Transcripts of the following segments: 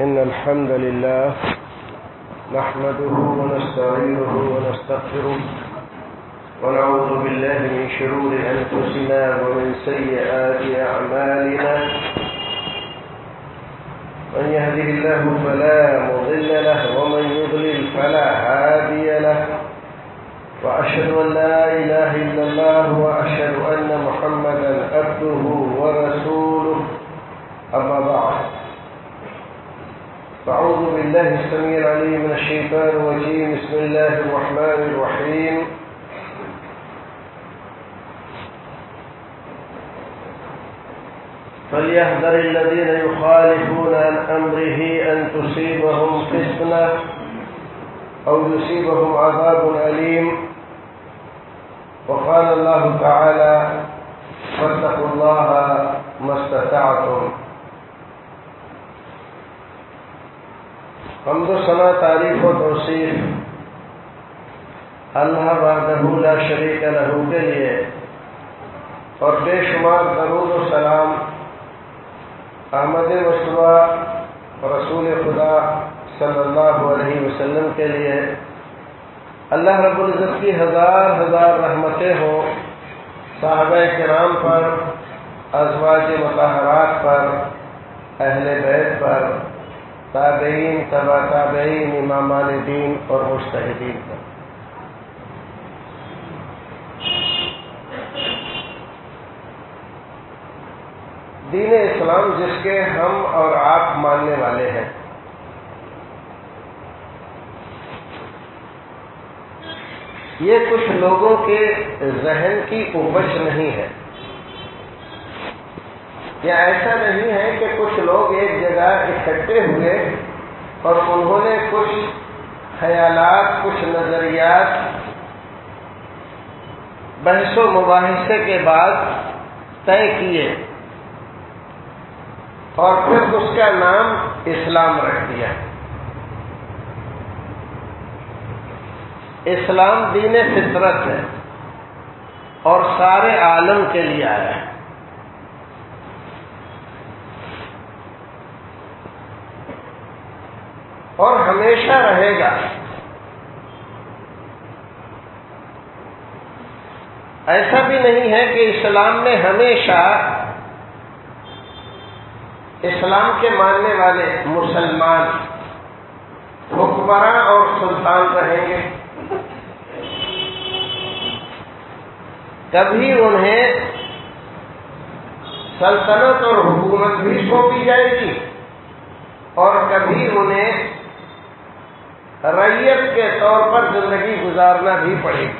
إن الحمد لله نحمده ونستعينه ونستغفره ونعوذ بالله من شرور أنفسنا ومن سيئات أعمالنا من يهده الله فلا مضل له ومن يضلل فلا هادي له وأشهد أن لا إله إلا الله وأشهد أن محمدا عبده ورسوله. أما بعد فأعوذ بالله السميع العليم من الشيطان الرجيم بسم الله الرحمن الرحيم فليحذر الذين يخالفون عن أمره أن تصيبهم فتنة أو يصيبهم عذاب أليم. وقال الله تعالى فاتقوا الله ما استطعتم. حمد و ثنا تعریف و توصیف۔ اللہ وحدہ لا شریک لہو کے لیے۔ اور بے شمار درود و سلام۔ احمد مصطفیٰ رسول خدا صلی اللہ علیہ وسلم کے لیے۔ اللہ رب العزت کی ہزار ہزار رحمتیں ہوں۔ صحابہ کرام پر، ازواج مطالعات پر، اہل بیت پر۔ تابعین تبا تابعین، امامان دین اور مشتحدین پر۔ دین اسلام جس کے ہم اور آپ ماننے والے ہیں۔ یہ کچھ لوگوں کے ذہن کی ابش نہیں ہے۔ یا ایسا نہیں ہے کہ کچھ لوگ ایک جگہ اکٹھے ہوئے اور انہوں نے کچھ خیالات، کچھ نظریات بحث و مباحثے کے بعد طے کیے اور پھر اس کا نام اسلام رکھ دیا۔ اسلام دین فطرت ہے اور سارے عالم کے لیے آیا ہے۔ اور ہمیشہ رہے گا۔ ایسا بھی نہیں ہے کہ اسلام میں ہمیشہ اسلام کے ماننے والے مسلمان، حکمراں اور سلطان رہیں گے۔ کبھی انہیں سلطنت اور حکومت بھی سونپی جائے گی اور کبھی انہیں ریت کے طور پر زندگی گزارنا بھی پڑے گی۔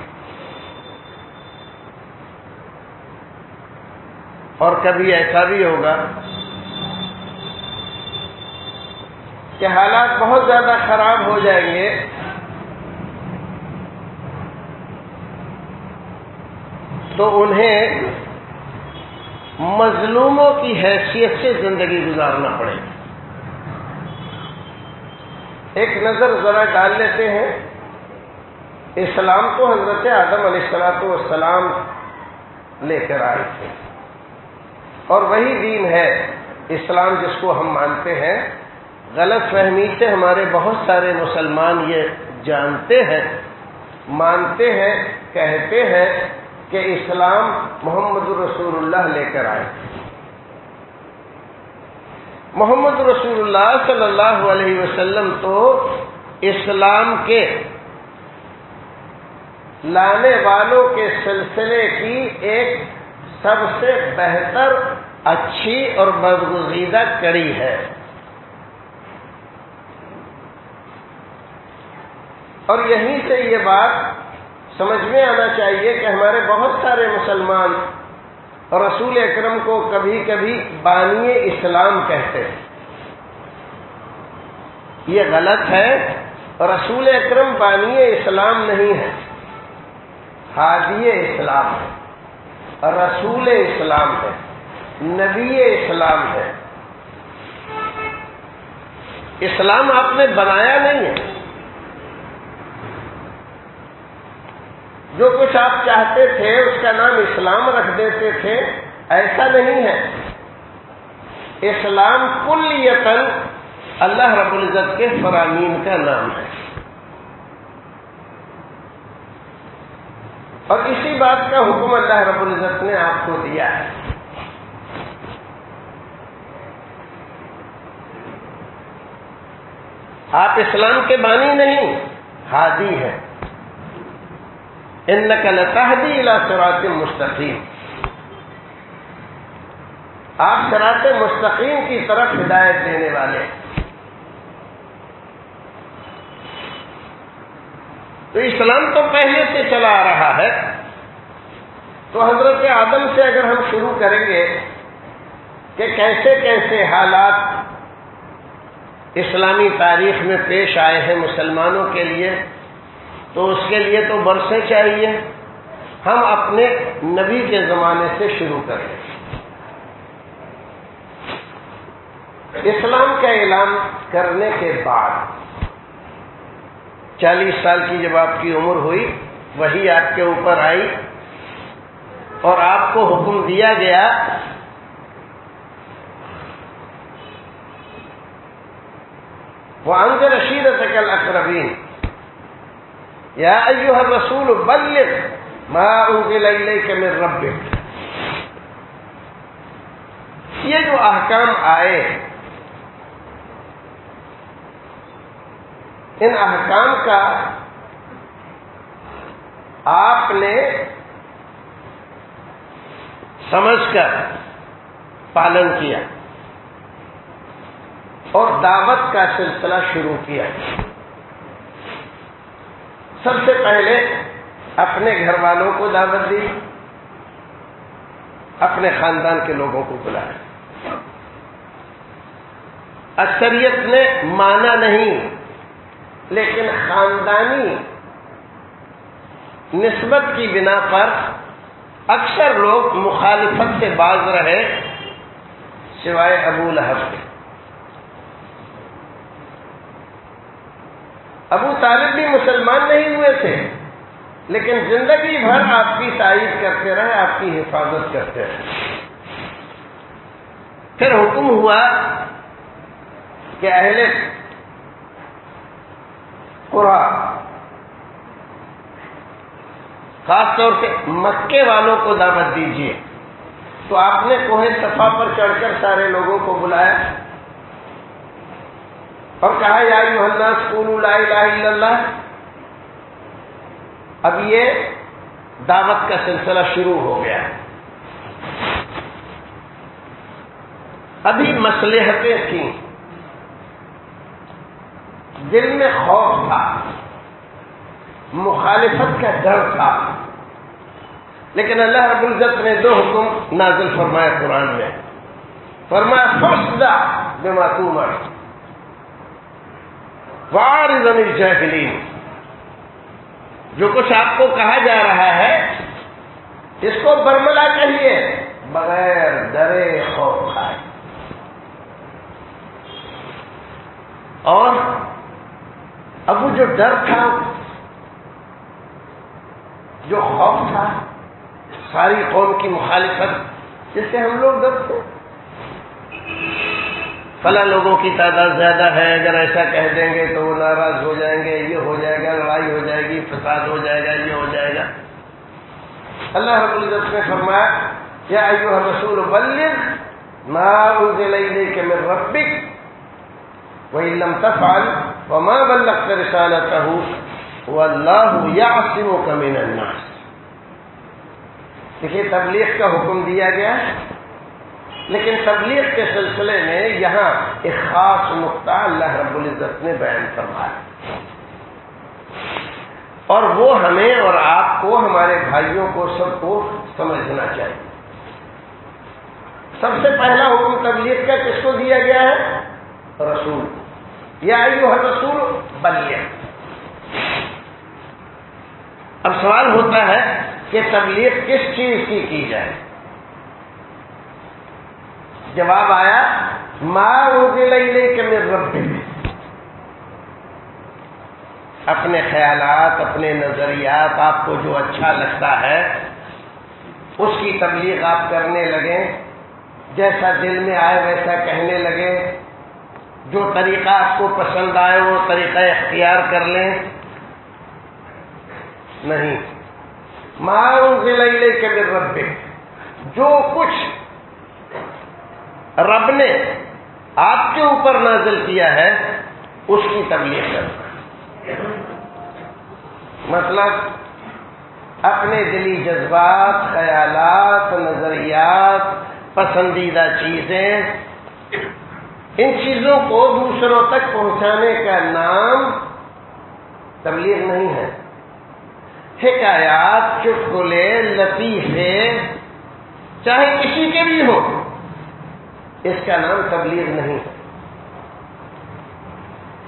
اور کبھی ایسا بھی ہوگا کہ حالات بہت زیادہ خراب ہو جائیں گے۔ تو انہیں مظلوموں کی حیثیت سے زندگی گزارنا پڑے گی۔ ایک نظر ذرا ڈال لیتے ہیں۔ اسلام کو حضرت آدم علیہ السلاط والسلام لے کر آئے تھے۔ اور وہی دین ہے اسلام جس کو ہم مانتے ہیں۔ غلط فہمی سے ہمارے بہت سارے مسلمان یہ جانتے ہیں، مانتے ہیں، کہتے ہیں کہ اسلام محمد رسول اللہ لے کر آئے محمد رسول اللہ صلی اللہ علیہ وسلم تو اسلام کے لانے والوں کے سلسلے کی ایک سب سے بہتر، اچھی اور بدگزیدہ کڑی ہے۔ اور یہیں سے یہ بات سمجھ میں آنا چاہیے کہ ہمارے بہت سارے مسلمان رسول اکرم کو کبھی کبھی بانی اسلام کہتے ہیں۔ یہ غلط ہے۔ رسول اکرم بانی اسلام نہیں ہے۔ ہادی اسلام ہے۔ رسول اسلام ہے۔ نبی اسلام ہے۔ اسلام آپ نے بنایا نہیں ہے۔ جو کچھ آپ چاہتے تھے، اس کا نام اسلام رکھ دیتے تھے، ایسا نہیں ہے۔ اسلام کل یتن اللہ رب العزت کے فرامین کا نام ہے۔ اور اسی بات کا حکم اللہ رب العزت نے آپ کو دیا ہے۔ آپ اسلام کے بانی نہیں ہادی ہیں۔ ان نقل مستقیم۔ آپ سرات مستقیم کی طرف ہدایت دینے والے تو اسلام تو پہلے سے چلا آ رہا ہے۔ تو حضرت آدم سے اگر ہم شروع کریں گے کہ کیسے کیسے حالات اسلامی تاریخ میں پیش آئے ہیں مسلمانوں کے لیے تو اس کے لیے تو برسیں چاہیے۔ ہم اپنے نبی کے زمانے سے شروع کریں۔ اسلام کا اعلان کرنے کے بعد چالیس سال کی جب آپ کی عمر ہوئی، وہی آپ کے اوپر آئی اور آپ کو حکم دیا گیا وہ انگ رشید کل اقربین یا ایوہ الرسول بلغ ما انزل الیک من ربک یہ جو احکام آئے، ان احکام کا آپ نے سمجھ کر پالن کیا اور دعوت کا سلسلہ شروع کیا۔ سب سے پہلے اپنے گھر والوں کو دعوت دی، اپنے خاندان کے لوگوں کو بلایا۔ اکثریت نے مانا نہیں، لیکن خاندانی نسبت کی بنا پر اکثر لوگ مخالفت سے باز رہے، سوائے ابو لہب کے۔ ابو طالب بھی مسلمان نہیں ہوئے تھے، لیکن زندگی بھر آپ کی تائید کرتے رہے، آپ کی حفاظت کرتے رہے۔ پھر حکم ہوا کہ اہل قرآن، خاص طور سے مکے والوں کو دعوت دیجیے تو آپ نے کوہ صفا پر چڑھ کر سارے لوگوں کو بلایا۔ اور کہا، یا اسکول لا الہ الا اللہ. اب یہ دعوت کا سلسلہ شروع ہو گیا۔ ابھی مسلحتیں تھیں۔ دل میں خوف تھا۔ مخالفت کا ڈر تھا۔ لیکن اللہ رب العزت نے دو حکم نازل فرمایا قرآن میں۔ فرمایا فرسدہ بے معصومر جو کچھ آپ کو کہا جا رہا ہے، اس کو برملا کہیے، بغیر ڈرے خوف کھائے۔ اور اب وہ جو ڈر تھا، جو خوف تھا، ساری قوم کی مخالفت، جس سے ہم لوگ ڈرتے۔ فلاں لوگوں کی تعداد زیادہ ہے اگر ایسا کہہ دیں گے تو وہ ناراض ہو جائیں گے، یہ ہو جائے گا، لڑائی ہو جائے گی، فساد ہو جائے گا، یہ ہو جائے گا۔ اللہ رب العزت نے فرمایا کیا ایو رسول بلغ ما انزل الیک من ربک وان لم تفعل وما بلغت رسالته والله يعصمك من الناس۔ دیکھیے، تبلیغ کا حکم دیا گیا لیکن تبلیغ کے سلسلے میں یہاں ایک خاص نقطہ اللہ رب العزت نے بیان فرمایا۔ اور وہ ہمیں اور آپ کو، ہمارے بھائیوں کو سب کو سمجھنا چاہیے۔ سب سے پہلا حکم تبلیغ کا کس کو دیا گیا ہے؟ رسول۔ یا ایو رسول بلیہ اب سوال ہوتا ہے کہ تبلیغ کس چیز کی کی جائے؟ جواب آیا ماں کے میں رب اپنے خیالات، اپنے نظریات آپ کو جو اچھا لگتا ہے، اس کی تبلیغ آپ کرنے لگے، جیسا دل میں آئے ویسا کہنے لگے۔ جو طریقہ آپ کو پسند آئے، وہ طریقہ اختیار کر لیں۔ نہیں۔ معاون ضلع کے رب جو کچھ رب نے آپ کے اوپر نازل کیا ہے، اس کی تبلیغ کرنا۔ مطلب اپنے دلی جذبات، خیالات، نظریات، پسندیدہ چیزیں، ان چیزوں کو دوسروں تک پہنچانے کا نام تبلیغ نہیں ہے۔ حکایات، چٹکلے، لطیفے، چاہے کسی کے بھی ہو اس کا نام تبلیغ نہیں ہے۔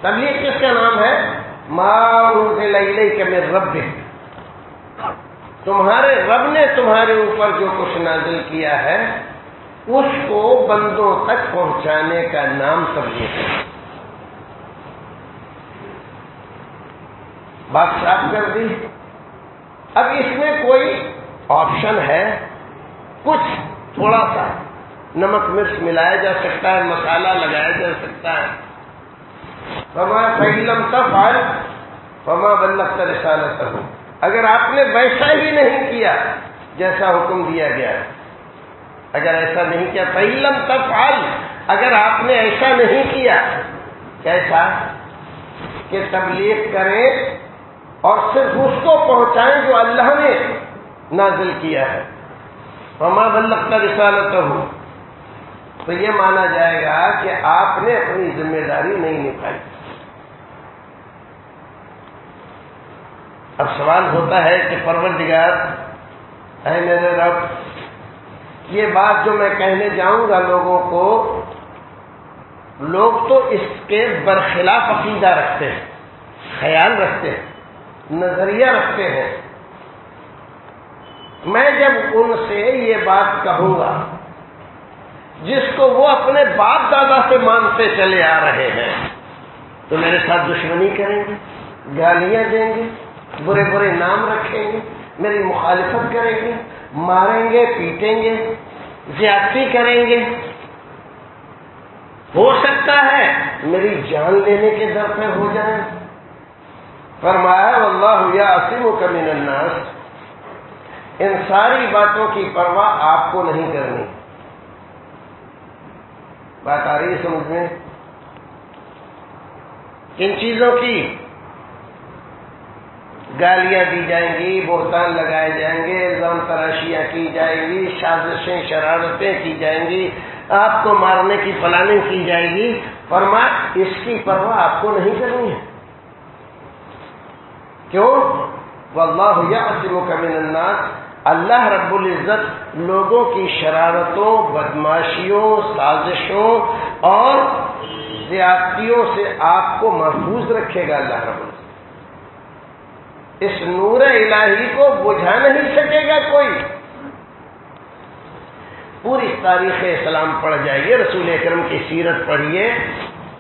تبلیغ کس کا نام ہے؟ ماں کے میں رب تمہارے رب نے تمہارے اوپر جو کچھ نازل کیا ہے، اس کو بندوں تک پہنچانے کا نام تبلیغ ہے۔ بات صاف کر دی۔ اب اس میں کوئی آپشن ہے؟ کچھ تھوڑا سا۔ نمک مرچ ملایا جا سکتا ہے، مسالہ لگایا جا سکتا ہے۔ فما فیلم تفعل، فما بلغت رسالته۔ اگر آپ نے ویسا ہی نہیں کیا، جیسا حکم دیا گیا۔ ہے اگر ایسا نہیں کیا فیلم تفعل، اگر آپ نے ایسا نہیں کیا، کیسا؟ کہ تبلیغ کریں اور صرف اس کو پہنچائیں جو اللہ نے نازل کیا ہے۔ فما بلغت رسالته۔ تو یہ مانا جائے گا کہ آپ نے اپنی ذمہ داری نہیں نبھائی۔ اب سوال ہوتا ہے کہ پروردگار ہے میرے رب، یہ بات جو میں کہنے جاؤں گا لوگوں کو، لوگ تو اس کے برخلاف عقیدہ رکھتے ہیں، خیال رکھتے ہیں، نظریہ رکھتے ہیں۔ میں جب ان سے یہ بات کہوں گا جس کو وہ اپنے باپ دادا سے مانتے چلے آ رہے ہیں۔ تو میرے ساتھ دشمنی کریں گے، گالیاں دیں گے، برے برے نام رکھیں گے، میری مخالفت کریں گے، ماریں گے، پیٹیں گے، زیادتی کریں گے۔ ہو سکتا ہے میری جان لینے کے در پہ ہو جائیں فرمایا اللہ یا عصیم و کمین الناس۔ ان ساری باتوں کی پرواہ آپ کو نہیں کرنی۔ بات آ رہی ہے سمجھ میں کن چیزوں کی گالیاں دی جائیں گی، بہتان لگائے جائیں گے الزام تراشیاں کی جائیں گی، سازشیں، شرارتیں کی جائیں گی، آپ کو مارنے کی پلاننگ کی جائے گی۔ فرما اس کی پرواہ آپ کو نہیں کرنی ہے۔ کیوں؟ واللہ یعصم من الناس اللہ رب العزت لوگوں کی شرارتوں، بدماشیوں، سازشوں اور زیادتیوں سے آپ کو محفوظ رکھے گا اللہ رب العزت۔ اس نور الہی کو بجھا نہیں سکے گا کوئی۔ پوری تاریخ اسلام پڑھ جائیے، رسول اکرم کی سیرت پڑھیے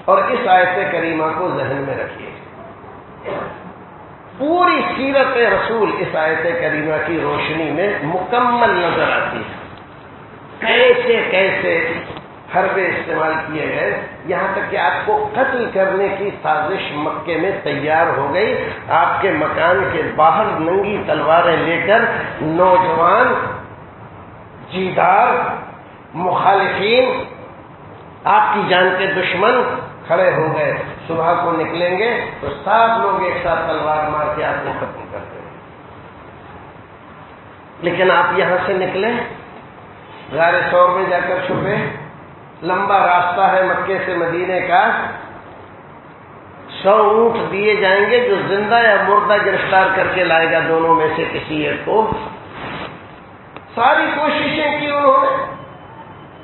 اور اس آیت کریمہ کو ذہن میں رکھیے۔ پوری سیرت رسول اس آیت کریمہ کی روشنی میں مکمل نظر آتی ہے۔ کیسے کیسے حربے استعمال کیے گئے، یہاں تک کہ آپ کو قتل کرنے کی سازش مکے میں تیار ہو گئی۔ آپ کے مکان کے باہر ننگی تلواریں لے کر نوجوان، جیدار، مخالفین، آپ کی جان کے دشمن کھڑے ہو گئے۔ صبح کو نکلیں گے تو سات لوگ ایک ساتھ تلوار مار کے آپ کو ختم کر دیں لیکن آپ یہاں سے نکلے غار سور میں جا کر چھپے لمبا راستہ ہے مکے سے مدینے کا۔ سو اونٹ دیے جائیں گے جو زندہ یا مردہ گرفتار کر کے لائے گا دونوں میں سے کسی ایک کو۔ ساری کوششیں کی انہوں نے،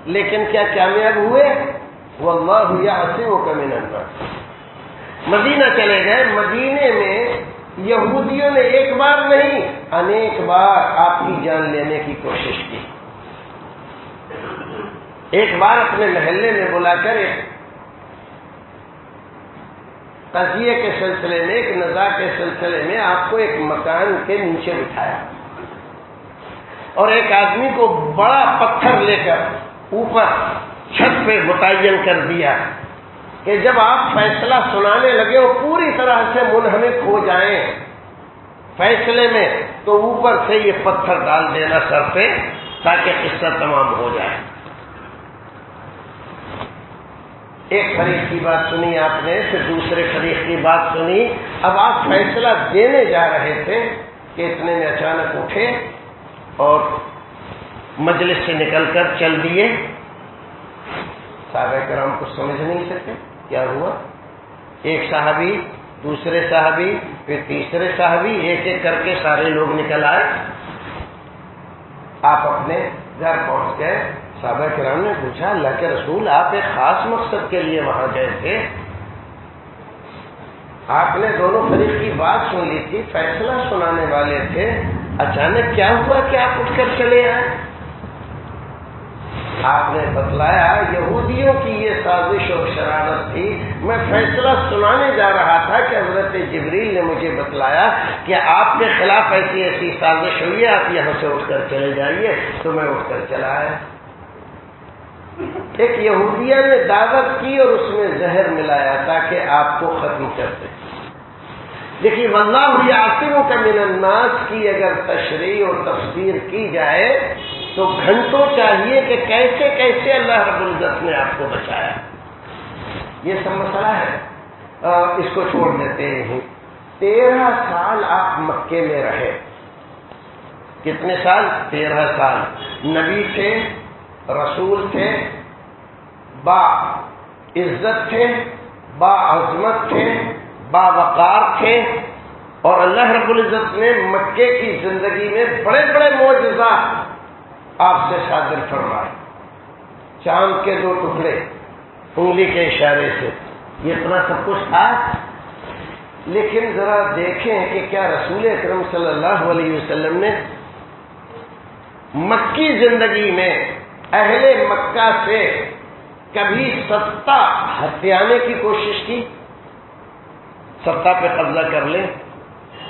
لیکن کیا کامیاب ہوئے؟ وہ اللہ یا ہنسی وہ کمی نہ مدینہ چلے گئے، مدینے میں یہودیوں نے ایک بار نہیں، انیک بار آپ کی جان لینے کی کوشش کی۔ ایک بار اپنے محلے میں بلا کر ایک قضیے کے سلسلے میں، ایک نزا کے سلسلے میں آپ کو ایک مکان کے نیچے بٹھایا۔ اور ایک آدمی کو بڑا پتھر لے کر اوپر چھت پہ متعین کر دیا۔ کہ جب آپ فیصلہ سنانے لگے وہ پوری طرح سے منہمک ہو جائیں فیصلے میں، تو اوپر سے یہ پتھر ڈال دینا سر پہ تاکہ قصہ تمام ہو جائے۔ ایک فریق کی بات سنی آپ نے، پھر دوسرے فریق کی بات سنی۔ اب آپ فیصلہ دینے جا رہے تھے کہ اتنے میں اچانک اٹھے اور مجلس سے نکل کر چل دیے۔ صحابہ کرام کو سمجھ نہیں سکے۔ کیا ہوا؟ ایک صحابی، دوسرے صاحبی پھر تیسرے صاحبی ایک ایک کر کے سارے لوگ نکل آئے۔ آپ اپنے گھر پہنچ گئے۔ صحابہ کرام نے پوچھا، اللہ کے رسول، آپ ایک خاص مقصد کے لیے وہاں گئے تھے؟ آپ نے دونوں فریق کی بات سن لی تھی، فیصلہ سنانے والے تھے۔ اچانک کیا ہوا کہ آپ اٹھ کر چلے آئے؟ آپ نے بتلایا یہودیوں کی یہ سازش اور شرارت تھی۔ میں فیصلہ سنانے جا رہا تھا کہ حضرت جبریل نے مجھے بتلایا کہ آپ کے خلاف ایسی ایسی سازش ہوئی ہے، آپ یہاں سے اٹھ کر چلے جائیے۔ تو میں اٹھ کر چلا آیا۔ ایک یہودیہ نے دعوت کی اور اس میں زہر ملایا تاکہ آپ کو ختم کر دے۔ دیکھیے، واللہ ہوئی آصموں کا من الناس کی اگر تشریح اور تفسیر کی جائے تو گھنٹوں چاہیے کہ کیسے کیسے اللہ رب العزت نے آپ کو بچایا۔ یہ سب مسئلہ ہے۔ اس کو چھوڑ دیتے ہیں۔ تیرہ سال آپ مکے میں رہے۔ کتنے سال؟ تیرہ سال۔ نبی تھے، رسول تھے، با عزت تھے، با عظمت تھے، با وقار تھے۔ اور اللہ رب العزت نے مکے کی زندگی میں بڑے بڑے معجزات آپ سے صادر فرمائے۔ چاند کے دو ٹکڑے، انگلی کے اشارے سے۔ یہ اتنا سب کچھ تھا۔ لیکن ذرا دیکھیں کہ کیا رسول اکرم صلی اللہ علیہ وسلم نے مکی زندگی میں اہل مکہ سے کبھی ستا ہتھیانے کی کوشش کی؟ ستا پہ قبضہ کر لیں،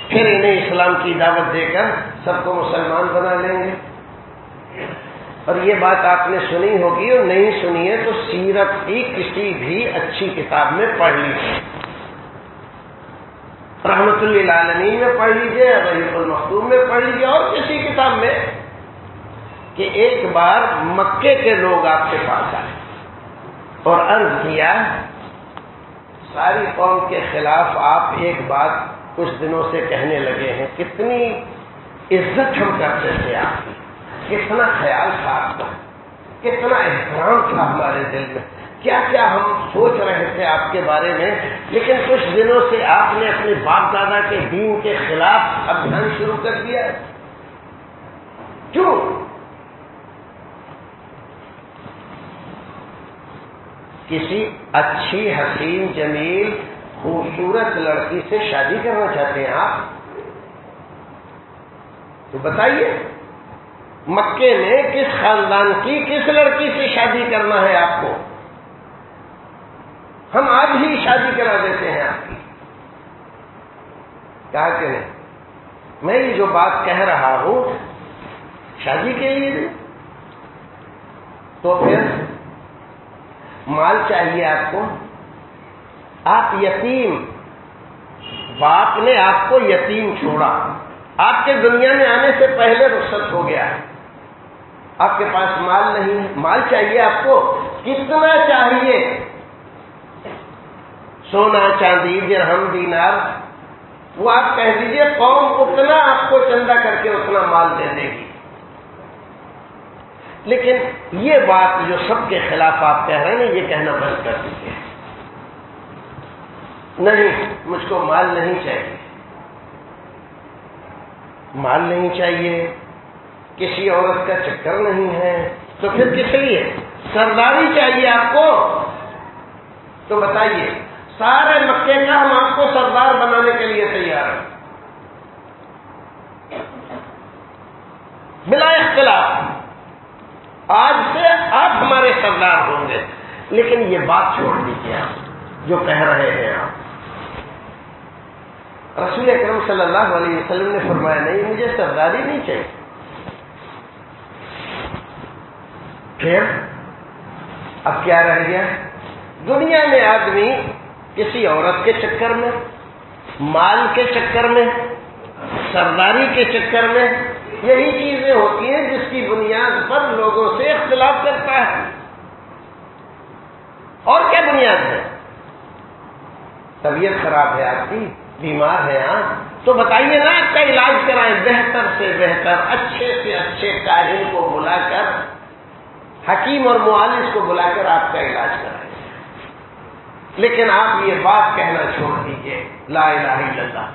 پھر انہیں اسلام کی دعوت دے کر سب کو مسلمان بنا لیں گے۔ اور یہ بات آپ نے سنی ہوگی اور نہیں سنی ہے تو سیرت کی کسی بھی اچھی کتاب میں پڑھ لیجیے رحمت اللہ عالمین میں پڑھ لیجیے رحیف المختوم میں پڑھ لیجیے اور کسی کتاب میں کہ ایک بار مکے کے لوگ آپ کے پاس آئے اور عرض کیا، ساری قوم کے خلاف آپ ایک بات کچھ دنوں سے کہنے لگے ہیں، کتنی عزت ہم کرتے تھے آپ کی۔ کتنا خیال تھا آپ کا؟ کتنا احترام تھا ہمارے دل میں؟ کیا کیا ہم سوچ رہے تھے آپ کے بارے میں؟ لیکن کچھ دنوں سے آپ نے اپنے باپ دادا کے دین کے خلاف ابھیان شروع کر دیا۔ کیوں؟ کسی اچھی حسین جمیل خوبصورت لڑکی سے شادی کرنا چاہتے ہیں آپ؟ تو بتائیے۔ مکے میں کس خاندان کی، کس لڑکی سے شادی کرنا ہے آپ کو؟ ہم آج ہی شادی کرا دیتے ہیں آپ کی۔ کہا کہ نہیں میں یہ جو بات کہہ رہا ہوں، شادی کے لیے تو پھر مال چاہیے آپ کو۔ آپ یتیم، باپ نے آپ کو یتیم چھوڑا۔ آپ کے دنیا میں آنے سے پہلے رخصت ہو گیا۔ ہے آپ کے پاس مال نہیں ہے۔ مال چاہیے آپ کو۔ کتنا چاہیے؟ سونا، چاندی، درہم، دینار۔ وہ آپ کہہ دیجیے قوم اتنا آپ کو چندہ کر کے اتنا مال دے دے گی۔ لیکن یہ بات جو سب کے خلاف آپ کہہ رہے ہیں، یہ کہنا بند کر دیجیے نہیں، مجھ کو مال نہیں چاہیے۔ مال نہیں چاہیے۔ کسی عورت کا چکر نہیں ہے تو پھر کس لیے؟ سرداری چاہیے آپ کو؟ تو بتائیے سارے مکے کا ہم آپ کو سردار بنانے کے لیے تیار ہیں۔ بلا اختلاف آج سے آپ ہمارے سردار ہوں گے۔ لیکن یہ بات چھوڑ دیجیے آپ جو کہہ رہے ہیں آپ۔ رسول اکرم صلی اللہ علیہ وسلم نے فرمایا نہیں مجھے سرداری نہیں چاہیے۔ پھر اب کیا رہ گیا؟ دنیا میں آدمی کسی عورت کے چکر میں، مال کے چکر میں، سرداری کے چکر میں یہی چیزیں ہوتی ہیں جس کی بنیاد پر لوگوں سے اختلاف کرتا ہے۔ اور کیا بنیاد ہے؟ طبیعت خراب ہے آپ کی، بیمار ہے آپ، تو بتائیے نا آپ کا علاج کرائیں بہتر سے بہتر، اچھے سے اچھے کاہل کو بلا کر۔ حکیم اور معالج کو بلا کر آپ کا علاج کرائیں لیکن آپ یہ بات کہنا چھوڑ دیجیے لا الہ الا اللہ۔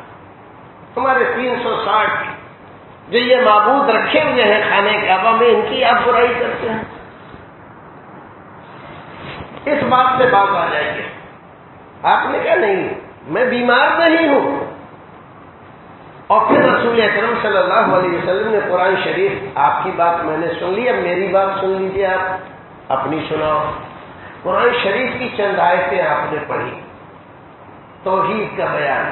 ہمارے تین سو ساٹھ جو یہ معبود رکھے ہوئے ہیں کھانے کعبہ میں، ان کی آپ برائی کرتے ہیں۔ اس بات سے بات آ جائے گی آپ نے کہا نہیں، میں بیمار نہیں ہوں۔ اور پھر رسول اکرم صلی اللہ علیہ وسلم نے قرآن شریف، آپ کی بات میں نے سن لی، اب میری بات سن لیجیے آپ۔ اپنی سناؤ۔ قرآن شریف کی چند آیتیں آپ نے پڑھی۔ توحید کا بیان۔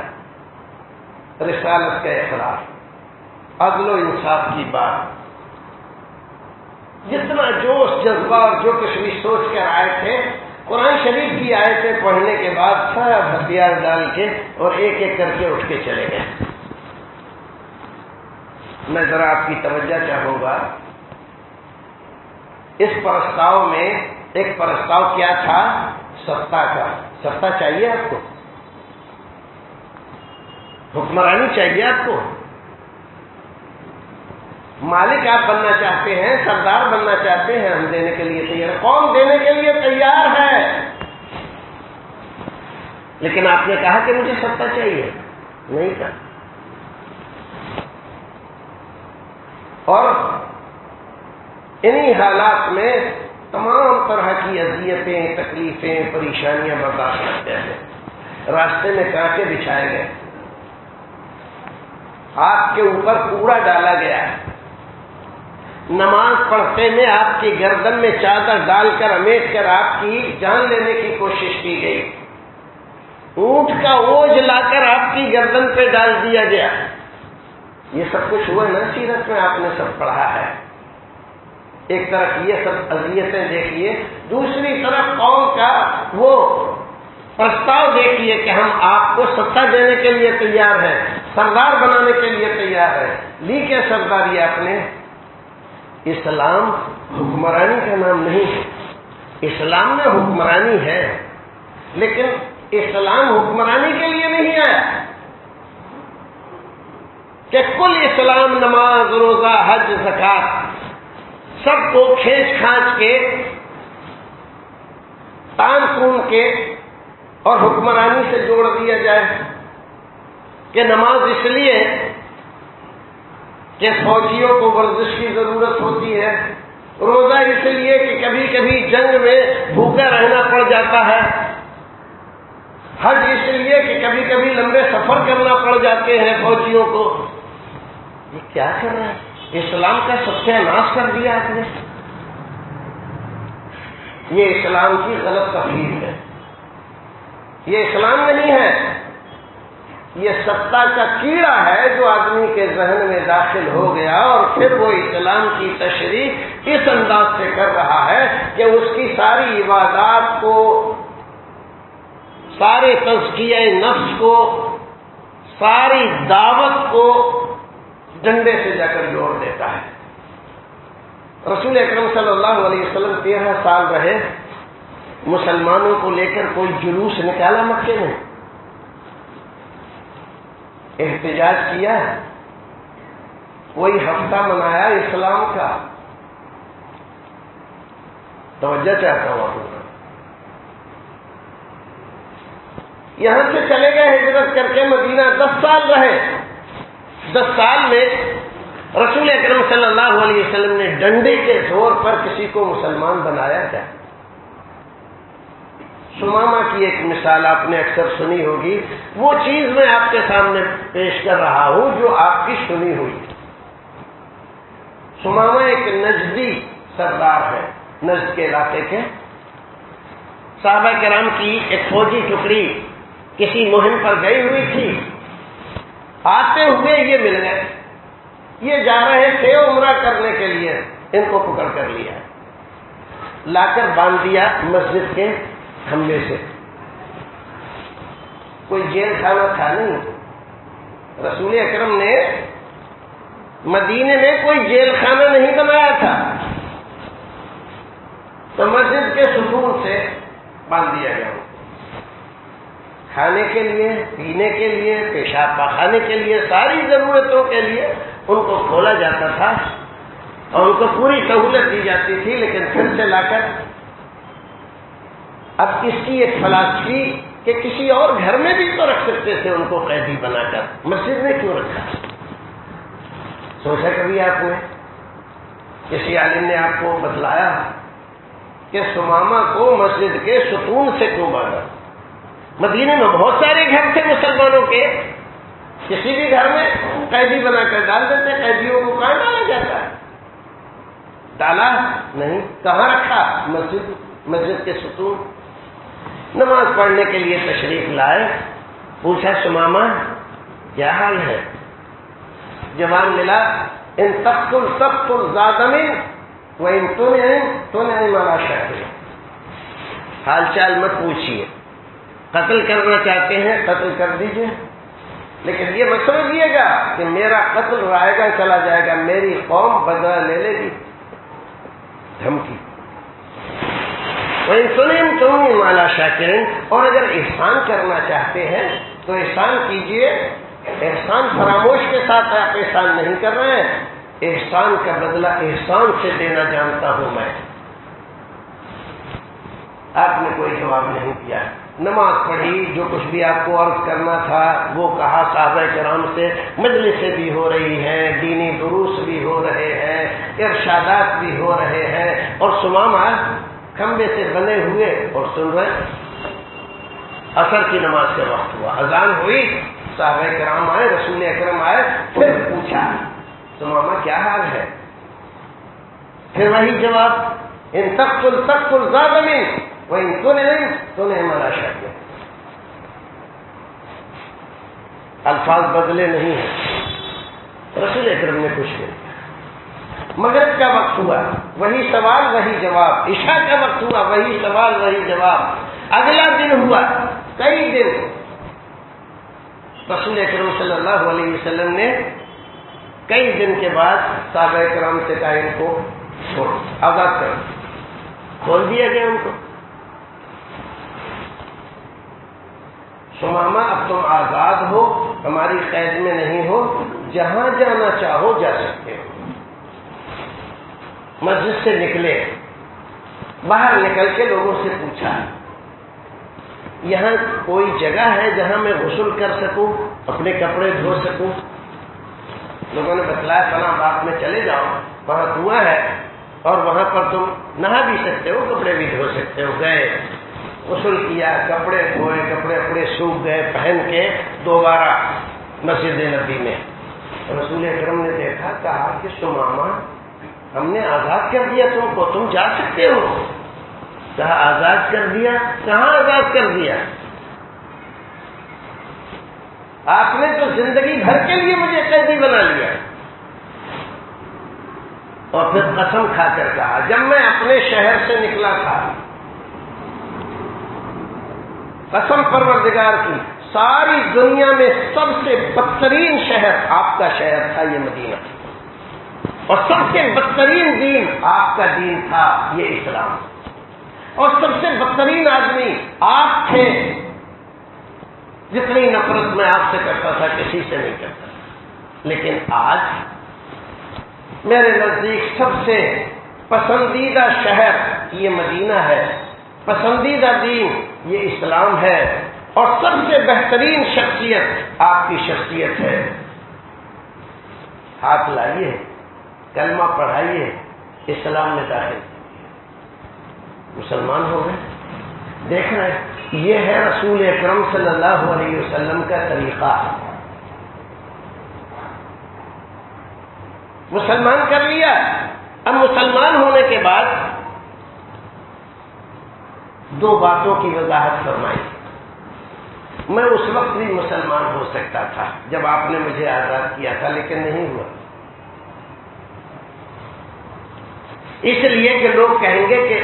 رسالت کا اخلاق عدل و انصاف کی بات۔ جتنا جوش جذبہ اور جو کچھ بھی سوچ کر آئے تھے، قرآن شریف کی آیتیں پڑھنے کے بعد سب ہتھیار ڈال کے اور ایک ایک کر کے اٹھ کے چلے گئے۔ میں ذرا آپ کی توجہ چاہوں گا۔ اس پرستاؤ میں ایک پرستاؤ کیا تھا؟ ستا کا۔ ستا چاہیے آپ کو؟ حکمرانی چاہیے آپ کو؟ مالک آپ بننا چاہتے ہیں، سردار بننا چاہتے ہیں ہم دینے کے لیے تیار۔ کون دینے کے لیے تیار ہے۔ لیکن آپ نے کہا کہ مجھے ستا چاہیے۔ نہیں کہا۔ اور انہی حالات میں تمام طرح کی اذیتیں، تکلیفیں، پریشانیاں برداشت کرتے ہیں۔ راستے میں کانٹے بچھائے گئے۔ آپ کے اوپر کوڑا ڈالا گیا۔ ہے نماز پڑھتے میں آپ کی گردن میں چادر ڈال کر امیٹ کر آپ کی جان لینے کی کوشش کی گئی۔ اونٹ کا اوج لا کر آپ کی گردن پہ ڈال دیا گیا۔ یہ سب کچھ ہوا نا سیرت میں آپ نے سب پڑھا ہے۔ ایک طرف یہ سب اذیتیں دیکھیے، دوسری طرف قوم کا وہ پرستاؤ دیکھیے کہ ہم آپ کو ستا دینے کے لیے تیار ہیں، سردار بنانے کے لیے تیار ہے لی کے سردار یہ آپ نے اسلام حکمرانی کا نام نہیں ہے۔ اسلام میں حکمرانی ہے، لیکن اسلام حکمرانی کے لیے نہیں آیا۔ کہ کل اسلام نماز، روزہ، حج، زکات سب کو کھینچ کھانچ کے، تان کون کے اور حکمرانی سے جوڑ دیا جائے کہ نماز اس لیے کہ فوجیوں کو ورزش کی ضرورت ہوتی ہے۔ روزہ اس لیے کہ کبھی کبھی جنگ میں بھوکا رہنا پڑ جاتا ہے۔ حج اس لیے کہ کبھی کبھی لمبے سفر کرنا پڑ جاتے ہیں فوجیوں کو۔ یہ کیا کر رہا ہے؟ اسلام کا ستیہ ناش کر دیا آپ نے۔ یہ اسلام کی غلط تفریح ہے۔ یہ اسلام نہیں ہے۔ یہ ستا کا کیڑا ہے جو آدمی کے ذہن میں داخل ہو گیا اور پھر وہ اسلام کی تشریح اس انداز سے کر رہا ہے کہ اس کی ساری عبادات کو، سارے تزکیہ نفس کو، ساری دعوت کو ڈنڈے سے جا کر جوڑ دیتا ہے۔ رسول اکرم صلی اللہ علیہ وسلم تیرہ سال رہے، مسلمانوں کو لے کر کوئی جلوس نکالا مکے میں۔ احتجاج کیا، کوئی ہفتہ منایا اسلام کا۔ توجہ چاہتا ہوں آپ یہاں سے چلے گئے ہجرت کر کے مدینہ دس سال رہے۔ دس سال میں رسول اکرم صلی اللہ علیہ وسلم نے ڈنڈے کے زور پر کسی کو مسلمان بنایا کیا سماما کی ایک مثال آپ نے اکثر سنی ہوگی۔ وہ چیز میں آپ کے سامنے پیش کر رہا ہوں جو آپ کی سنی ہوئی۔ سماما ایک نجدی سردار ہے۔ نجد کے علاقے کے۔ صحابہ کرام کی ایک فوجی ٹکڑی کسی مہم پر گئی ہوئی تھی۔ آتے ہوئے یہ مل گئے۔ یہ جا رہے تھے عمرہ کرنے کے لیے۔ ان کو پکڑ کر لیا۔ لا کر باندھ دیا مسجد کے کھمبے سے۔ کوئی جیل خانہ تھا نہیں۔ رسول اکرم نے مدینے میں کوئی جیل خانہ نہیں بنایا تھا۔ تو مسجد کے سکون سے باندھ دیا گیا۔ کھانے کے لیے، پینے کے لیے، پیشاب پخانے کے لیے، ساری ضرورتوں کے لیے ان کو کھولا جاتا تھا اور ان کو پوری سہولت دی جاتی تھی، لیکن پھر سے لا کر۔ اب اس کی ایک فلاسفی کہ کسی اور گھر میں بھی تو رکھ سکتے تھے ان کو قیدی بنا کر۔ مسجد میں کیوں رکھا؟ سوچا کبھی آپ نے، کسی عالم نے آپ کو بتلایا کہ سماما کو مسجد کے ستون سے کیوں باندھا؟ مدینے میں بہت سارے گھر تھے مسلمانوں کے، کسی بھی گھر میں قیدی بنا کر ڈال دیتے قیدیوں کو کہاں ڈالا جاتا ہے؟ ڈالا نہیں، کہاں رکھا؟ مسجد مسجد کے ستون۔ نماز پڑھنے کے لیے تشریف لائے، پوچھا سماما کیا حال ہے؟ جواب ملا، ان تخت السب الزادمین وہ ان تو نہیں مالا شاہی حال چال مت پوچھیے قتل کرنا چاہتے ہیں، قتل کر دیجیے۔ لیکن یہ مت سمجھیے گا کہ میرا قتل رائے گا چلا جائے گا، میری قوم بدلا لے لے گی۔ دھمکی۔ وہ سنیم تم مالا شاکرین اور اگر احسان کرنا چاہتے ہیں، تو احسان کیجیے۔ احسان فراموش کے ساتھ آپ احسان نہیں کر رہے ہیں۔ احسان کا بدلہ احسان سے دینا جانتا ہوں میں۔ آپ نے کوئی جواب نہیں کیا نماز پڑھی، جو کچھ بھی آپ کو عرض کرنا تھا، وہ کہا صحابہ کرام سے، مجلسیں بھی ہو رہی ہیں، دینی دروس بھی ہو رہے ہیں، ارشادات بھی ہو رہے ہیں، اور سماما کھمبے سے بنے ہوئے اور سن رہے اثر کی نماز کا وقت ہوا، اذان ہوئی، صحابہ کرام آئے، رسول اکرم آئے، پھر پوچھا تو ماما کیا حال ہے؟ پھر وہی جواب، ان تک کل تک زیادہ وہ ان تو نہیں تو نہیں ہمارا شک الفاظ بدلے نہیں ہیں۔ رسول اکرم نے کچھ نہیں۔ مغرب کا وقت ہوا؟ وہی سوال، وہی جواب۔ عشاء کا وقت ہوا، وہی سوال، وہی جواب۔ اگلا دن ہوا، کئی دن۔ رسول اکرم صلی اللہ علیہ وسلم نے کئی دن کے بعد صحابہ اکرام سے کہا ان کو آزاد کر کھول دیا گیا ان کو۔ سماما اب تم آزاد ہو ہماری قید میں نہیں ہو، جہاں جانا چاہو جا سکتے ہو۔ مسجد سے نکلے، باہر نکل کے لوگوں سے پوچھا، یہاں کوئی جگہ ہے جہاں میں غسل کر سکوں، اپنے کپڑے دھو سکوں؟ لوگوں نے بتلایا، فلاں بات میں چلے جاؤ، وہاں کنواں ہے، اور وہاں پر تم نہا بھی سکتے ہو، کپڑے بھی دھو سکتے ہو، گئے۔ غسل کیا، کپڑے دھوئے، کپڑے اپنے سوکھ گئے، پہن کے دوبارہ مسجد نبی میں۔ رسول اکرم نے دیکھا، کہا کہ سماما ہم نے آزاد کر دیا تم کو، تم جا سکتے ہو؟ کہا، آزاد کر دیا؟ کہاں آزاد کر دیا؟ آپ نے تو زندگی بھر کے لیے مجھے قیدی بنا لیا۔ اور پھر قسم کھا کر کہا، جب میں اپنے شہر سے نکلا تھا قسم پروردگار کی، ساری دنیا میں سب سے بدترین شہر آپ کا شہر تھا یہ مدینہ۔ اور سب سے بدترین دین آپ کا دین تھا یہ اسلام۔ اور سب سے بدترین آدمی آپ تھے جتنی نفرت میں آپ سے کرتا تھا، کسی سے نہیں کرتا لیکن آج میرے نزدیک سب سے پسندیدہ شہر یہ مدینہ ہے۔ پسندیدہ دین یہ اسلام ہے اور سب سے بہترین شخصیت آپ کی شخصیت ہے۔ ہاتھ لائیے، کلمہ پڑھائیے، اسلام میں داخل۔ مسلمان ہو گئے۔ دیکھ رہے یہ ہے رسول اکرم صلی اللہ علیہ وسلم کا طریقہ۔ مسلمان کر لیا۔ اب مسلمان ہونے کے بعد دو باتوں کی وضاحت فرمائی۔ میں اس وقت بھی مسلمان ہو سکتا تھا جب آپ نے مجھے آزاد کیا تھا، لیکن نہیں ہوا۔ اس لیے کہ لوگ کہیں گے کہ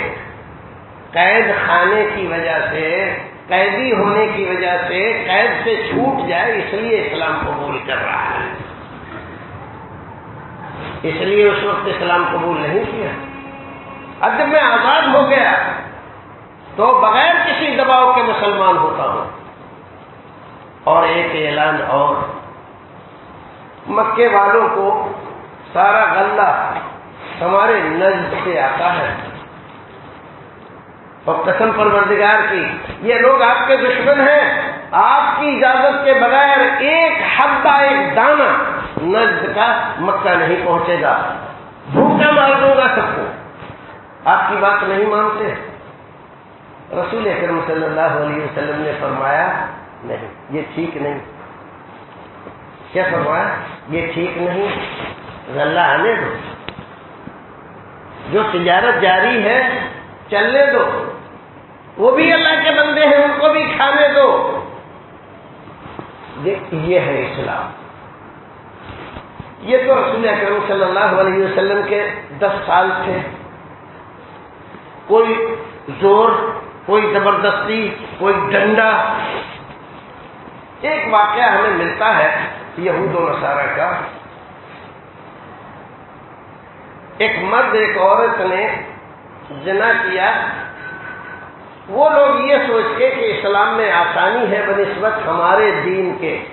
قید خانے کی وجہ سے، قیدی ہونے کی وجہ سے قید سے چھوٹ جائے، اس لیے اسلام قبول کر رہا ہے۔ اس لیے اس وقت اسلام قبول نہیں کیا۔ اب جب میں آزاد ہو گیا۔ تو بغیر کسی دباؤ کے مسلمان ہوتا ہوں۔ اور ایک اعلان اور۔ مکے والوں کو سارا غلہ ہمارے نزد سے آتا ہے۔ اور قسم پروردگار کی، یہ لوگ آپ کے دشمن ہیں۔ آپ کی اجازت کے بغیر ایک حبہ ایک دانہ نزد کا مکہ نہیں پہنچے گا۔ بھوکا مار دوں گا سب کو۔ آپ کی بات نہیں مانتے۔ رسول اکرم صلی اللہ علیہ وسلم نے فرمایا، نہیں، یہ ٹھیک نہیں۔ کیا فرمایا؟ یہ ٹھیک نہیں۔ غلہ آنے دو۔ جو تجارت جاری ہے، چلنے دو۔ وہ بھی اللہ کے بندے ہیں، ان کو بھی کھانے دو۔ یہ ہے اسلام۔ یہ تو رسول اکرم صلی اللہ علیہ وسلم کے دس سال تھے۔ کوئی زور کوئی زبردستی، کوئی ڈنڈا۔ ایک واقعہ ہمیں ملتا ہے یہود و نصارہ کا۔ ایک مرد، ایک عورت نے جنا کیا۔ وہ لوگ یہ سوچ کے کہ اسلام میں آسانی ہے بنسبت ہمارے دین کے۔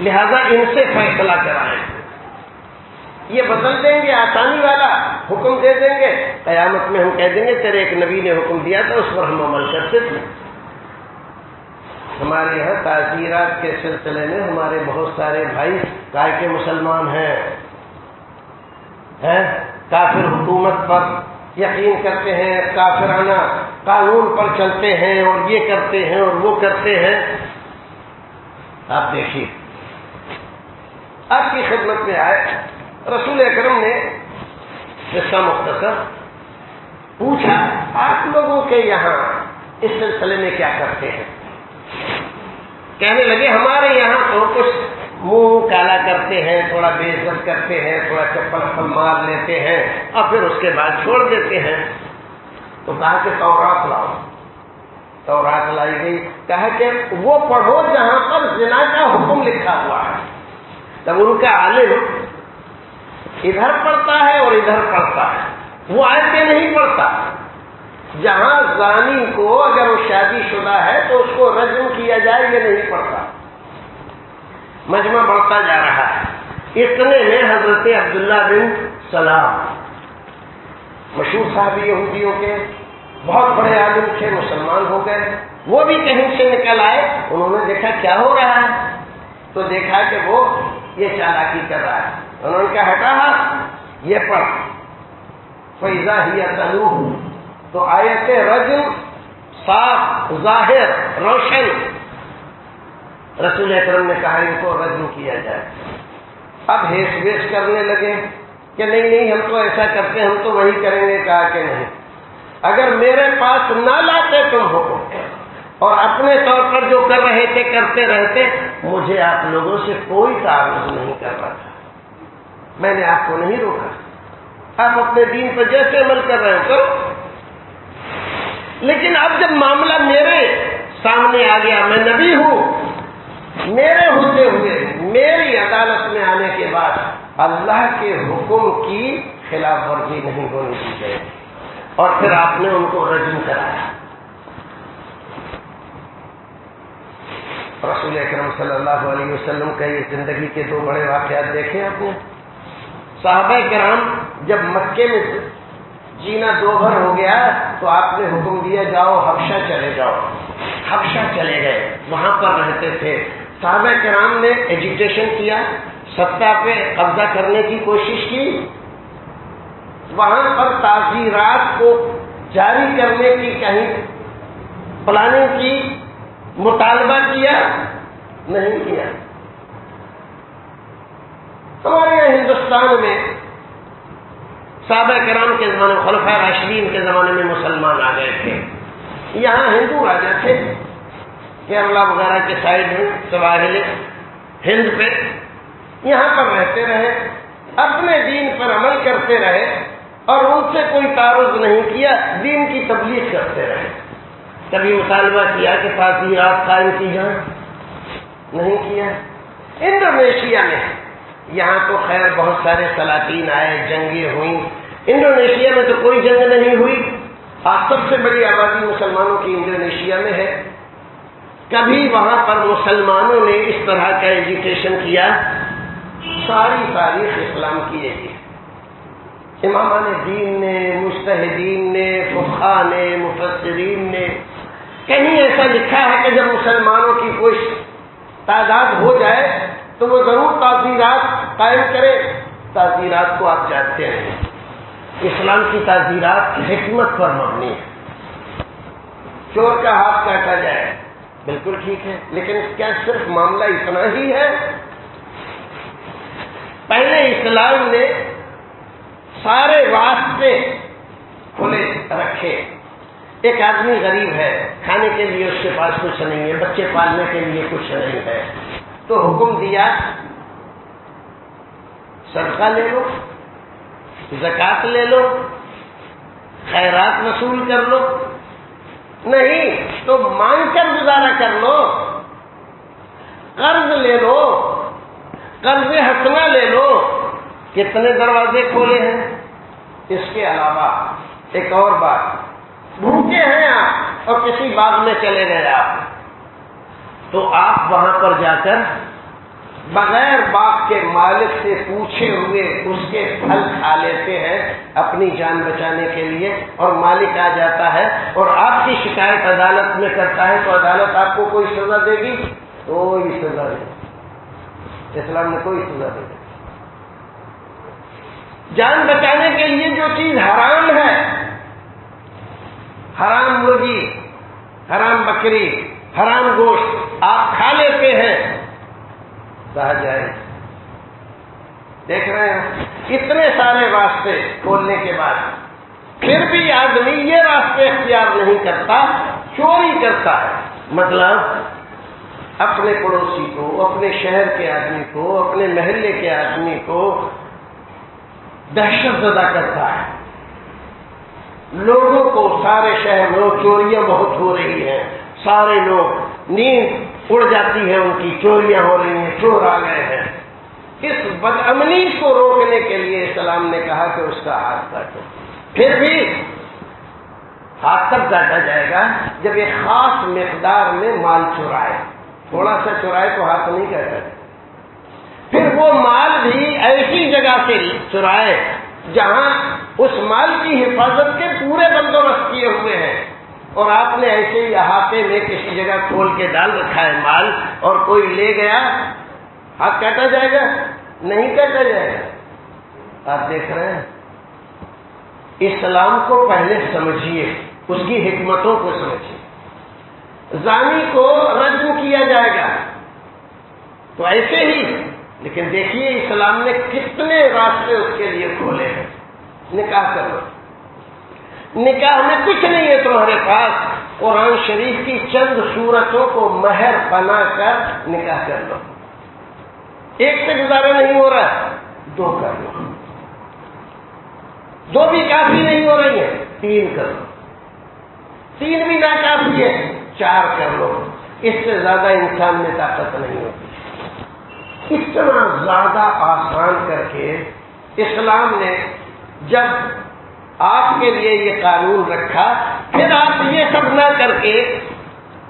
لہذا ان سے فیصلہ کرائیں۔ یہ بدل دیں گے، آسانی والا حکم دے دیں گے۔ قیامت میں ہم کہہ دیں گے، تیرے ایک نبی نے حکم دیا تھا، اس پر ہم عمل کرتے تھے۔ ہمارے یہاں تعزیرات کے سلسلے میں ہمارے بہت سارے بھائی کائے کے مسلمان ہیں؟ کافر حکومت پر یقین کرتے ہیں، کافرانہ قانون پر چلتے ہیں اور یہ کرتے ہیں اور وہ کرتے ہیں۔ آپ دیکھیے، آپ کی خدمت میں آئے۔ رسول اکرم نے کا مختصر پوچھا، آپ لوگوں کے یہاں اس سلسلے میں کیا کرتے ہیں؟ کہنے لگے، ہمارے یہاں تو کچھ منہ کالا کرتے ہیں، تھوڑا بے عزت کرتے ہیں، تھوڑا چپل مار لیتے ہیں اور پھر اس کے بعد چھوڑ دیتے ہیں۔ تو کہا کہ تورات لاؤ۔ تورات لائی گئی۔ کہا کہ وہ پڑھو جہاں پر زنا کا حکم لکھا ہوا ہے۔ تب ان کا عالم ادھر پڑتا ہے اور ادھر پڑتا ہے۔ وہ آئے نہیں پڑتا جہاں زانی کو اگر وہ شادی شدہ ہے تو اس کو رجم کیا جائے یہ نہیں پڑتا مجمع بڑھتا جا رہا ہے۔ اتنے میں حضرت عبداللہ بن سلام، مشہور صاحب یہودیوں کے بہت بڑے عالم تھے، مسلمان ہو گئے۔ وہ بھی کہیں سے نکل آئے، انہوں نے دیکھا کیا ہو رہا ہے؟ تو دیکھا کہ وہ یہ چالاکی کر رہا ہے۔ انہوں نے کہا ہٹا یہ پڑھ۔ فیضا ہی تلو تو آیت رجم صاف، ظاہر، روشن۔ رسول اکرم نے کہا ان کو رجم کیا جائے۔ اب ہیس ویس کرنے لگے کہ نہیں نہیں، ہم تو ایسا کرتے ہم تو وہی کریں گے، کہا کہ نہیں۔ اگر میرے پاس نہ لاتے تم ہو اور اپنے طور پر جو کر رہے تھے، کرتے رہتے، مجھے آپ لوگوں سے کوئی تعارف نہیں کر رہا تھا۔ میں نے آپ کو نہیں روکا۔ آپ اپنے دین پر جیسے عمل کر رہے ہو، کرو۔ لیکن اب جب معاملہ میرے سامنے آ گیا، میں نبی ہوں، میرے ہوتے ہوئے، میری عدالت میں آنے کے بعد اللہ کے حکم کی خلاف ورزی نہیں ہونی دی گئی۔ اور پھر آپ نے ان کو رجم کرایا۔ رسول اکرم صلی اللہ علیہ وسلم کا یہ زندگی کے دو بڑے واقعات دیکھے آپ نے۔ صحابہ کرام جب مکے میں جینا دو بھر ہو گیا تو آپ نے حکم دیا جاؤ حبشہ چلے جاؤ۔ حبشہ چلے گئے، وہاں پر رہتے تھے۔ صحابہ کرام نے ایجوکیشن کیا، سطح پہ قبضہ کرنے کی کوشش کی۔ وہاں پر تعزیرات کو جاری کرنے کی کہیں پلاننگ کی، مطالبہ کیا، نہیں کیا۔ ہمارے یہاں ہندوستان میں صحابہ کرام کے زمانے خلفہ راشدین کے زمانے میں مسلمان آ گئے تھے۔ یہاں ہندو راجا تھے۔ کیرلا وغیرہ کے سائڈ میں سواہل ہند پہ۔ یہاں پر رہتے رہے، اپنے دین پر عمل کرتے رہے اور ان سے کوئی تعارض نہیں کیا، دین کی تبلیغ کرتے رہے۔ کبھی مطالبہ کیا کہ تعزیرات قائم کی جائیں نہیں کیا۔ انڈونیشیا میں یہاں تو خیر بہت سارے سلاطین آئے، جنگیں ہوئیں۔ انڈونیشیا میں تو کوئی جنگ نہیں ہوئی۔ آج سب سے بڑی آبادی مسلمانوں کی انڈونیشیا میں ہے۔ کبھی وہاں پر مسلمانوں نے اس طرح کا ایجوکیشن کیا۔ ساری تاریخ اسلام کی ہے۔ امامان دین نے مستحدین نے فخا نے، مفسرین نے، کہیں ایسا لکھا ہے کہ جب مسلمانوں کی کوئی تعداد ہو جائے تو وہ ضرور تعزیرات قائم کرے۔ تعزیرات کو آپ جانتے ہیں۔ اسلام کی تعزیرات حکمت پر مبنی ہے چور کا ہاتھ کاٹا جائے، بالکل ٹھیک ہے، لیکن کیا صرف معاملہ اتنا ہی ہے؟ پہلے اسلام نے سارے واسطے کھلے رکھے۔ ایک آدمی غریب ہے، کھانے کے لیے اس کے پاس کچھ نہیں ہے، بچے پالنے کے لیے کچھ نہیں ہے۔ تو حکم دیا، صدقہ لے لو، زکات لے لو، خیرات وصول کر لو۔ نہیں تو مانگ کر گزارا کر لو۔ قرض لے لو، قرض ہٹنا لے لو۔ کتنے دروازے کھولے ہیں؟ اس کے علاوہ ایک اور بات، بھوکے ہیں آپ اور کسی باغ میں چلے گئے آپ۔ تو آپ وہاں پر جا کر بغیر باغ کے مالک سے پوچھے ہوئے اس کے پھل کھا لیتے ہیں اپنی جان بچانے کے لیے اور مالک آ جاتا ہے اور آپ کی شکایت عدالت میں کرتا ہے تو عدالت آپ کو کوئی سزا دے گی؟ کوئی سزا دے گی اسلام نے کوئی سزا دے گی جان بچانے کے لیے جو چیز حرام ہے، حرام مرغی، حرام بکری حرام گوشت آپ کھا لیتے ہیں کہا جائے دیکھ رہے ہیں؟ اتنے سارے راستے کھولنے کے بعد پھر بھی آدمی یہ راستے اختیار نہیں کرتا، چوری کرتا ہے۔ مطلب اپنے پڑوسی کو، اپنے شہر کے آدمی کو، اپنے محلے کے آدمی کو دہشت زدہ کرتا ہے۔ لوگوں کو سارے شہر میں چوریاں بہت ہو رہی ہیں۔ سارے لوگ نیند اڑ جاتی ہے، ان کی چوریاں ہو رہی ہیں، چور آ گئے ہیں۔ اس بدعمنی کو روکنے کے لیے اسلام نے کہا کہ اس کا ہاتھ کاٹو۔ پھر بھی ہاتھ تب کاٹا جائے گا جب ایک خاص مقدار میں مال چورائے تھوڑا سا چورائے تو ہاتھ نہیں کاٹا۔ پھر وہ مال بھی ایسی جگہ سے چرائے جہاں اس مال کی حفاظت کے پورے بندوبست کیے ہوئے ہیں۔ اور آپ نے ایسے ہی احاطے میں کسی جگہ کھول کے ڈال رکھا ہے مال اور کوئی لے گیا ہاتھ کاٹا جائے گا؟ نہیں کاٹا جائے گا۔ آپ دیکھ رہے ہیں۔ اسلام کو پہلے سمجھیے، اس کی حکمتوں کو سمجھیے۔ زانی کو رجم کیا جائے گا۔ تو ایسے ہی، لیکن دیکھیے اسلام نے کتنے راستے اس کے لیے کھولے ہیں۔ نکاح کر لو۔ نکاح میں کچھ نہیں ہے تمہارے پاس۔ قرآن شریف کی چند صورتوں کو مہر بنا کر نکاح کر لو۔ ایک سے گزارا نہیں ہو رہا، دو کر لو۔ دو بھی کافی نہیں ہو رہی ہے تین کر لو۔ تین بھی ناکافی ہے چار کر لو۔ اس سے زیادہ انسان میں طاقت نہیں ہوتی۔ اتنا زیادہ آسان کر کے اسلام نے جب آپ کے لیے یہ قانون رکھا، پھر آپ یہ سب نہ کر کے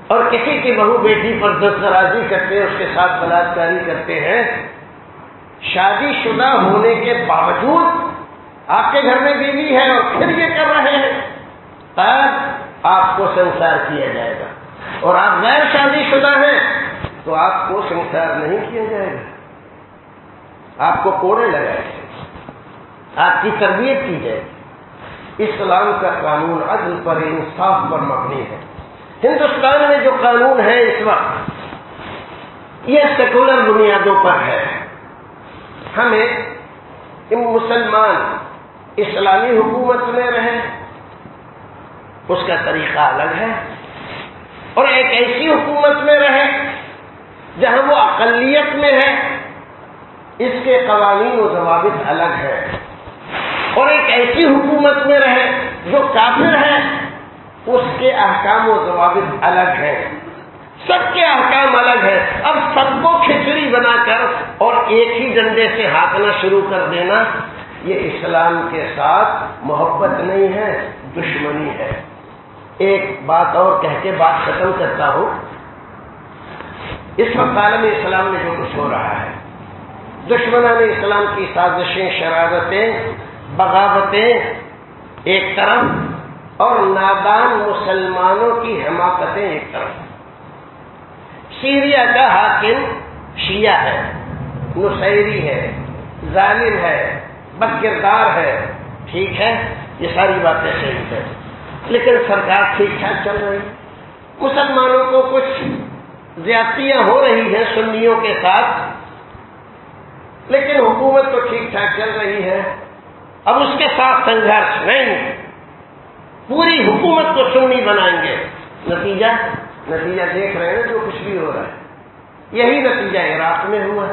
اور کسی کی بہو بیٹی پر دسترازی کرتے، اس کے ساتھ بلاکاری کرتے ہیں، شادی شدہ ہونے کے باوجود آپ کے گھر میں بیوی ہے اور پھر یہ کر رہے ہیں۔ تب آپ کو سنسار کیا جائے گا۔ اور آپ غیر شادی شدہ ہیں تو آپ کو سنسار نہیں کیا جائے گا۔ آپ کو کوڑے لگائے گا آپ کی تربیت کی جائے گی۔ اسلام کا قانون عدل پر انصاف پر مبنی ہے۔ ہندوستان میں جو قانون ہے اس وقت، یہ سیکولر بنیادوں پر ہے۔ ہمیں مسلمان اسلامی حکومت میں رہے اس کا طریقہ الگ ہے۔ اور ایک ایسی حکومت میں رہے جہاں وہ اقلیت میں ہے، اس کے قوانین و ضوابط الگ ہیں۔ اور ایک ایسی حکومت میں رہے جو کافر ہے، اس کے احکام و ضوابط الگ ہیں۔ سب کے احکام الگ ہیں۔ اب سب کو کھچڑی بنا کر اور ایک ہی ڈنڈے سے ہانکنا شروع کر دینا، یہ اسلام کے ساتھ محبت نہیں ہے، دشمنی ہے۔ ایک بات اور کہہ کے بات ختم کرتا ہوں۔ اس وقت عالم اسلام میں جو کچھ ہو رہا ہے، دشمنان اسلام کی سازشیں، شرارتیں بغاوتیں ایک طرف اور نادان مسلمانوں کی حماقتیں ایک طرف۔ سیریا کا حاکم شیعہ ہے، نصیری ہے، ظالم ہے بد کردار ہے۔ ٹھیک ہے، یہ ساری باتیں صحیح ہے لیکن سرکار ٹھیک ٹھاک چل رہی مسلمانوں کو کچھ زیادتیاں ہو رہی ہیں سنیوں کے ساتھ، لیکن حکومت تو ٹھیک ٹھاک چل رہی ہے۔ اب اس کے ساتھ سنگھرش نہیں پوری حکومت کو سنی بنائیں گے۔ نتیجہ نتیجہ دیکھ رہے ہیں جو کچھ بھی ہو رہا ہے۔ یہی نتیجہ عراق میں ہوا۔ ہے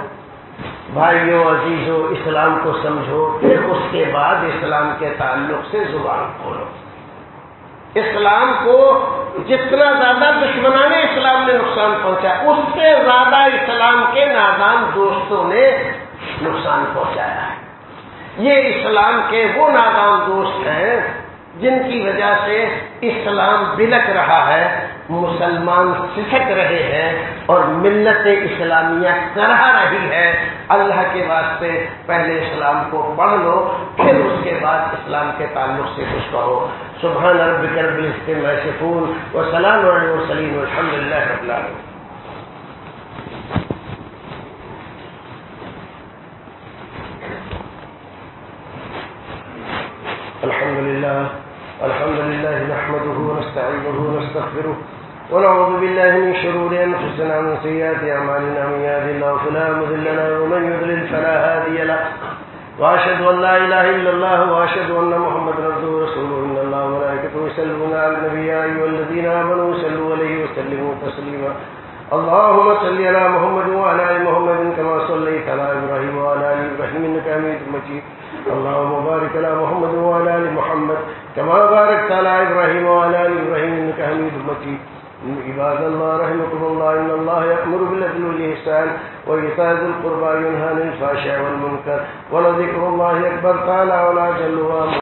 بھائیوں عزیزوں اسلام کو سمجھو، پھر اس کے بعد اسلام کے تعلق سے زبان کھولو۔ اسلام کو جتنا زیادہ دشمنان اسلام نے نقصان پہنچا، اس سے زیادہ اسلام کے نادان دوستوں نے نقصان پہنچایا ہے۔ یہ اسلام کے وہ نادان دوست ہیں جن کی وجہ سے اسلام بلک رہا ہے، مسلمان سسک رہے ہیں اور ملت اسلامیہ کرا رہی ہے۔ اللہ کے واسطے پہلے اسلام کو پڑھ لو، پھر اس کے بعد اسلام کے تعلق سے کچھ کہو۔ سبحان رب کرب میں سکون و سلام وسلیم الحمد للہ الحمد لله الحمد لله نحمده ونستعينه ونستغفره، ونعوذ بالله من شرور أنفسنا ومن سيئات أعمالنا، من يهد الله فلا مضل له ومن يضلل فلا هادي له، وأشهد أن لا إله إلا الله، وأشهد أن محمدا عبده ورسوله، إن الله وملائكته يصلون على النبي يا أيها الذين آمنوا صلوا عليه وسلموا تسليما. اللهم صل على محمد وعلى آل محمد كما صليت على إبراهيم وعلى آل إبراهيم إنك حميد مجيد. اللهم بارك على محمد وعلى ال محمد كما باركت على ابراهيم وعلى ال ابراهيم انك حميد مجيد. عباد الله، رحمكم الله، إن الله يأمر بالعدل والإحسان وإيتاء ذي القربى ينهى عن الفحشاء والمنكر ولذكر الله أكبر. تعالى ولا جل